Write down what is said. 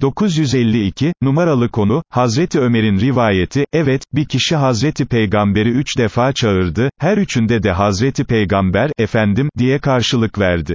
952, numaralı konu, Hazreti Ömer'in rivayeti, evet, bir kişi Hazreti Peygamberi üç defa çağırdı, her üçünde de Hazreti Peygamber, efendim, diye karşılık verdi.